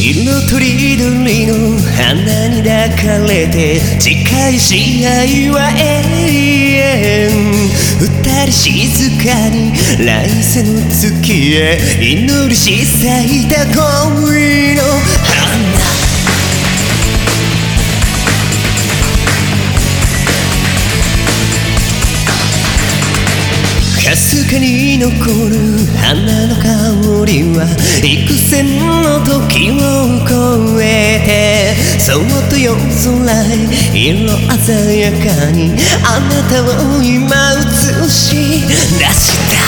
色とりどりの花に抱かれて近い試合は永遠二人静かに来世の月へ祈りし咲いた恋の花残る花の香りは幾千の時を超えてそっと夜空へ色鮮やかにあなたを今映し出した。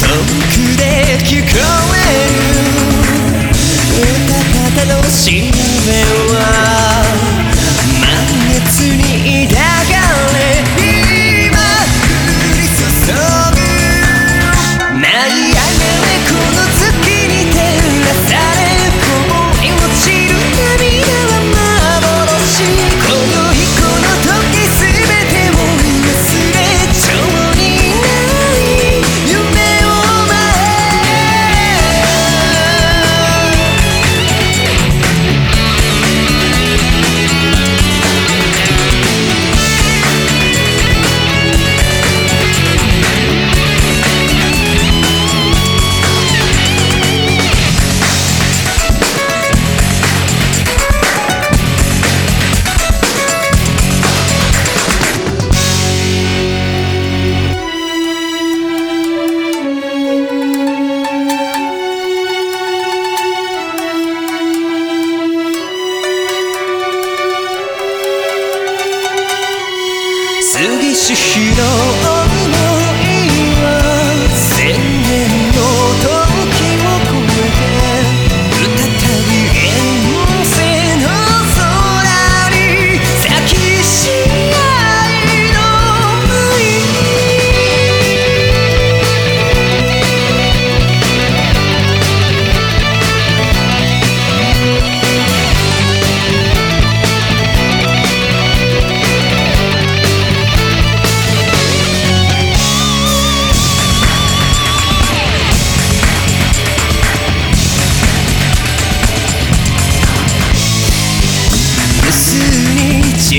遠くで聞こえ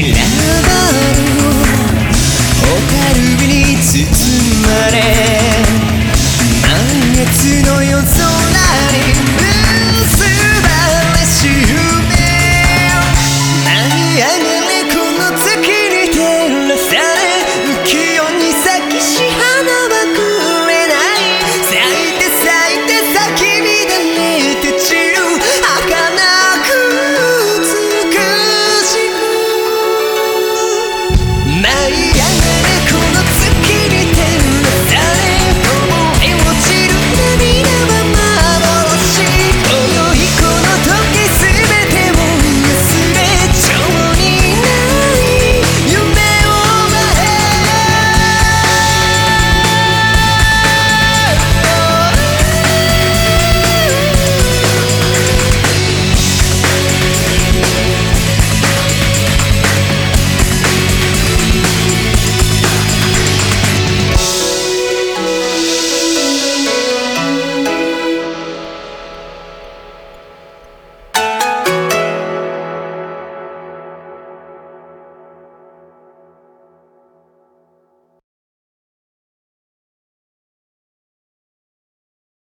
に散らばる